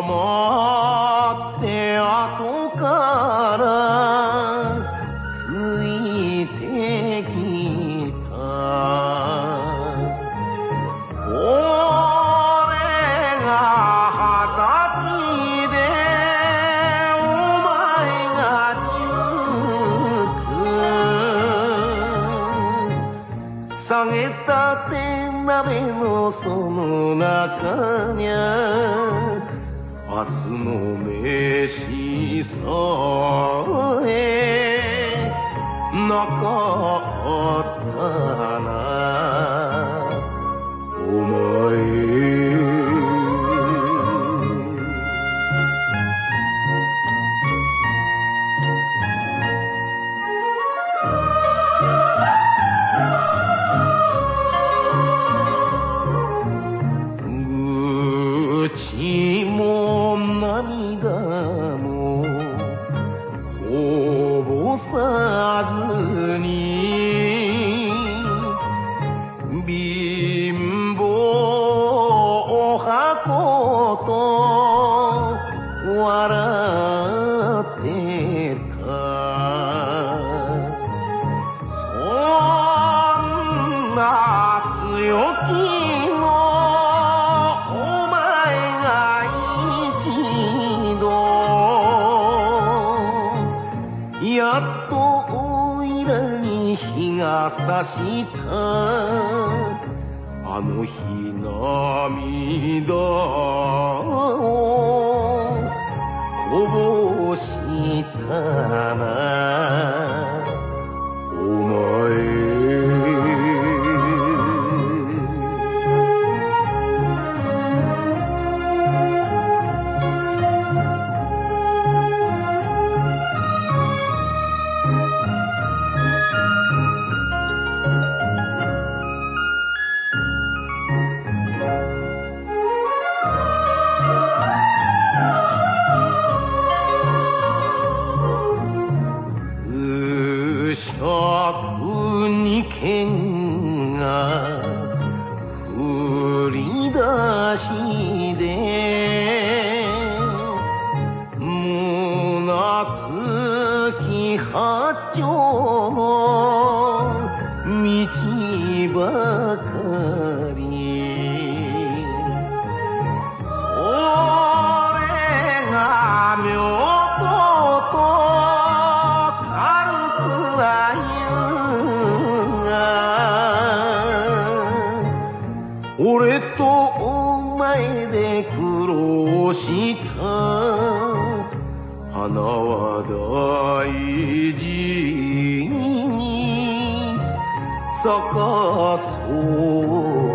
黙って後からついてきた。俺が二十歳でお前が十く。下げたて鍋のその中にゃ明日の飯さえなかった笑ってたそんな強気のお前が一度やっとおいらに日が差した。ぼしたなお前胸つき八丁の道ばかり。それが妙と軽くは言うが俺とお前で苦労した。花は大事に咲かそう。